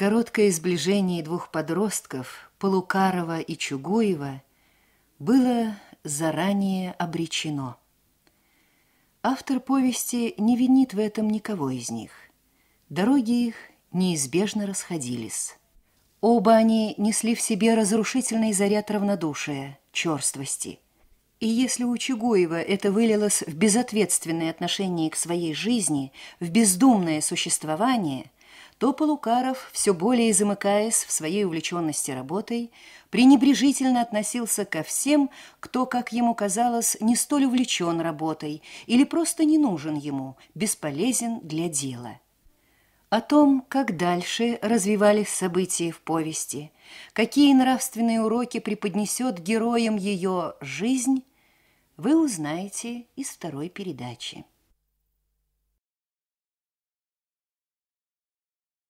Короткое сближение двух подростков, Полукарова и Чугуева, было заранее обречено. Автор повести не винит в этом никого из них. Дороги их неизбежно расходились. Оба они несли в себе разрушительный заряд равнодушия, черствости. И если у Чугуева это вылилось в безответственное отношение к своей жизни, в бездумное существование – то Полукаров, все более замыкаясь в своей увлеченности работой, пренебрежительно относился ко всем, кто, как ему казалось, не столь увлечен работой или просто не нужен ему, бесполезен для дела. О том, как дальше развивались события в повести, какие нравственные уроки преподнесет героям ее жизнь, вы узнаете из второй передачи.